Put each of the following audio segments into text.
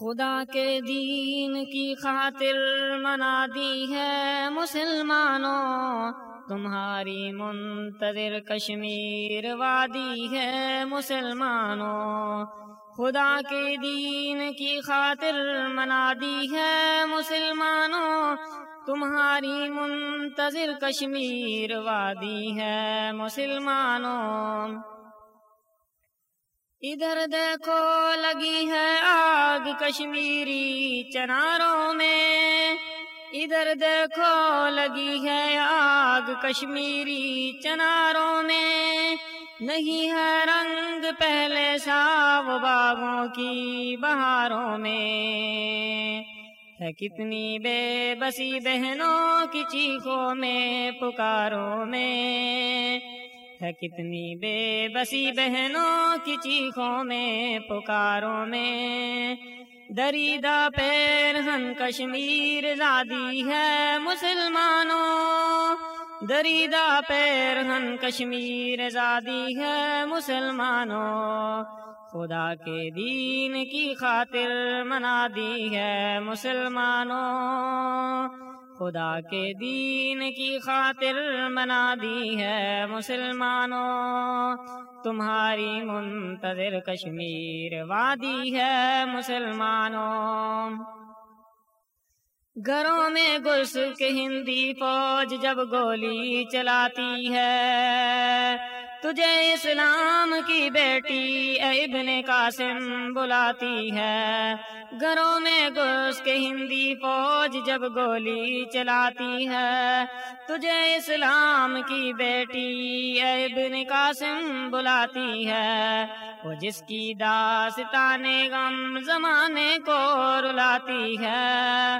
خدا کے دین کی خاطر منا دی ہے مسلمانوں، تمہاری منتظر کشمیر وادی ہے مسلمانوں۔ خدا کے دین کی خاطر منا دی ہے مسلمانوں، تمہاری منتظر کشمیر وادی ہے مسلمانوں۔ ادھر دیکھو لگی ہے آگ کشمیری چناروں میں۔ ادھر دیکھو لگی ہے آگ کشمیری چناروں میں۔ نہیں ہے رنگ پہلے ساو باغوں کی بہاروں میں۔ ہے کتنی بے بسی بہنوں کی چیخوں میں، پکاروں میں۔ ہے کتنی بے بسی بہنوں کی چیخوں میں، پکاروں میں۔ دریدہ پیر ہن کشمیر زادی ہے مسلمانوں۔ دریدہ پیر ہن کشمیر زادی ہے مسلمانوں۔ خدا کے دین کی خاطر منا دی ہے مسلمانوں۔ خدا کے دین کی خاطر منا دی ہے مسلمانوں۔ تمہاری منتظر کشمیر وادی ہے مسلمانوں۔ گھروں میں گرس کے ہندی فوج جب گولی چلاتی ہے۔ تجھے اسلام کی بیٹی ابن قاسم بلاتی ہے۔ گھروں میں گھس کے ہندی فوج جب گولی چلاتی ہے۔ تجھے اسلام کی بیٹی ابن قاسم بلاتی ہے۔ وہ جس کی داستان غم زمانے کو رلاتی ہے۔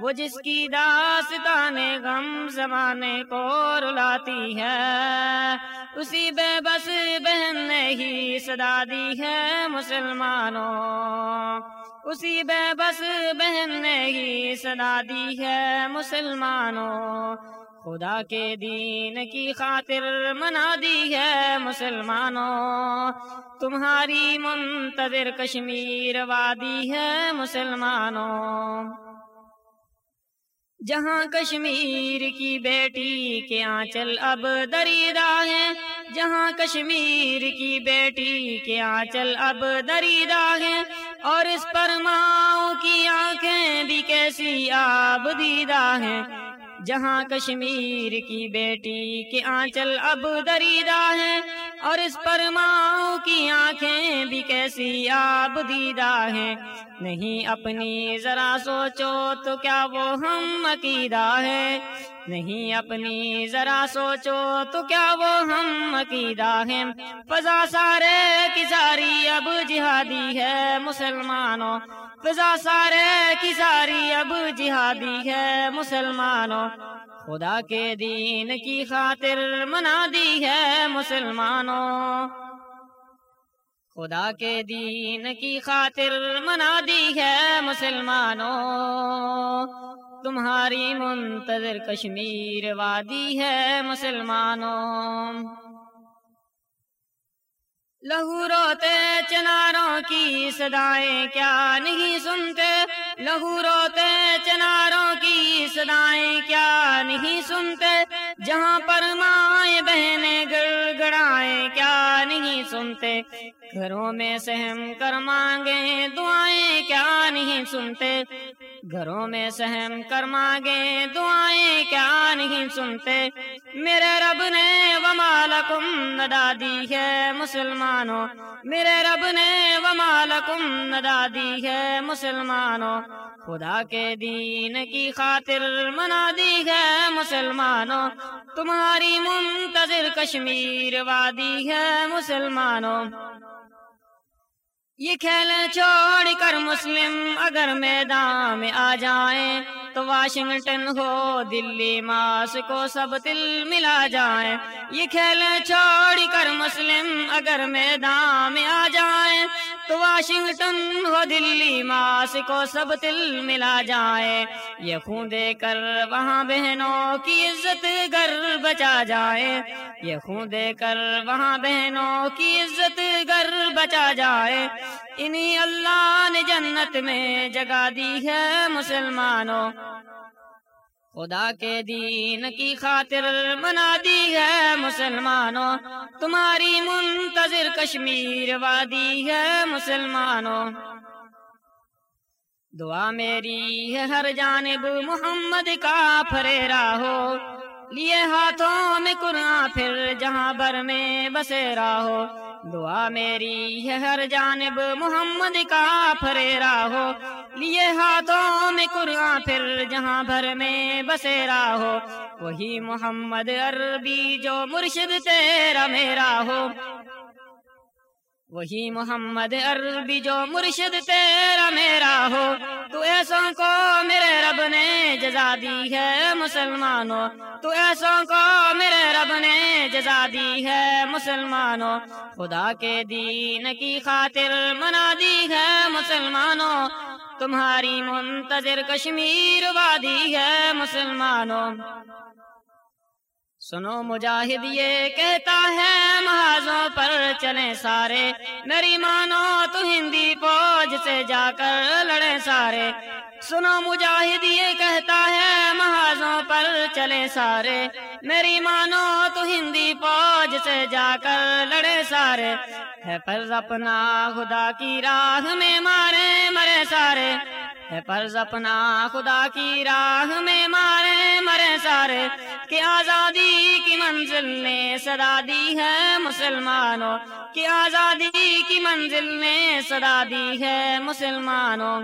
وہ جس کی داستان غم زمانے کو رلاتی ہے، اسی بے بس بہن نے ہی صدا دی ہے مسلمانوں۔ اسی بے بس بہن نے ہی صدا دی ہے مسلمانوں۔ خدا کے دین کی خاطر منا دی ہے مسلمانوں۔ تمہاری منتظر کشمیر وادی ہے مسلمانوں۔ جہاں کشمیر کی بیٹی کے آنچل اب دریدہ ہے، جہاں کشمیر کی بیٹی کے آنچل اب دریدہ ہے۔ اور اس پر ماؤں کی آنکھیں بھی کیسی آب دیدہ ہیں۔ جہاں کشمیر کی بیٹی کے آنچل اب دریدہ ہے اور اس پرماؤں کی آنکھیں بھی کیسی آب دیدہ ہیں۔ نہیں اپنی ذرا سوچو تو کیا وہ ہم عقیدہ ہے۔ نہیں اپنی ذرا سوچو تو کیا وہ ہم عقیدہ ہیں؟ فضا سارے کی ساری اب جہادی ہے مسلمانوں۔ فضا سارے کی ساری اب جہادی ہے مسلمانوں۔ خدا کے دین کی خاطر منا دی ہے مسلمانوں۔ خدا کے دین کی خاطر منا دی ہے مسلمانوں۔ تمہاری منتظر کشمیر وادی ہے مسلمانوں۔ لہو روتے چناروں کی صدائیں کیا نہیں سنتے؟ لہو روتے چناروں کی صدائیں کیا نہیں سنتے؟ جہاں پر مائیں بہنیں گڑ گڑائیں کیا نہیں سنتے؟ گھروں میں سہم کر مانگے دعائیں کیا نہیں سنتے؟ گھروں میں سہم کر مانگے، دعائیں کیا نہیں سنتے۔ میرے رب نے ومالکم ندا دی ہے مسلمانوں۔ میرے رب نے ومالکم ندا دی ہے مسلمانوں۔ خدا کے دین کی خاطر منا دی ہے مسلمانوں۔ تمہاری منتظر کشمیر وادی ہے مسلمانوں۔ یہ کھیل چھوڑ کر مسلم اگر میدان میں آ جائیں تو واشنگٹن ہو، دلی ماس کو سب تل ملا جائیں۔ یہ کھیل چھوڑ کر مسلم اگر میدان میں آ جائیں تو واشنگٹن ہو دلی ماس کو سب تل ملا جائے۔ یہ خون دے کر وہاں بہنوں کی عزت گر بچا جائے۔ یہ خون دے کر وہاں بہنوں کی عزت گر بچا جائے۔ انہی اللہ نے جنت میں جگہ دی ہے مسلمانوں۔ خدا کے دین کی خاطر منا دی ہے مسلمانوں، تمہاری منتظر کشمیر وادی ہے مسلمانوں۔ دعا میری ہے ہر جانب محمد کا پھریرا ہو، لیے ہاتھوں میں قرآن پھر جہاں بر میں بسیرا ہو۔ دعا میری ہے ہر جانب محمد کا پھریرا ہو لیے ہاتھوں میں قرآن پھر جہاں بھر میں بسیرا ہو وہی محمد عربی جو مرشد تیرا میرا ہو۔ وہی محمد عربی جو مرشد تیرا میرا ہو، تو ایسوں کو میرے رب نے جزا دی ہے مسلمانوں۔ تو ایسوں کو میرے رب نے جزا دی ہے مسلمانوں۔ خدا کے دین کی خاطر منا دی ہے مسلمانوں۔ تمہاری منتظر کشمیر وادی ہے مسلمانوں۔ سنو مجاہد یہ کہتا ہے، محاذوں پر چلیں سارے۔ میری مانو تو ہندی فوج سے جا کر لڑے سارے۔ سنو مجاہد یہ کہتا ہے، محاذوں پر چلے سارے۔ میری مانو تو ہندی فوج سے جا کر لڑے سارے۔ ہے پر اپنا خدا کی راہ میں مارے مرے سارے۔ ہے فرض اپنا خدا کی راہ میں مارے مرے سارے۔ کہ آزادی منزل نے صدا دی ہے مسلمانوں کی آزادی کی منزل نے صدا دی ہے مسلمانوں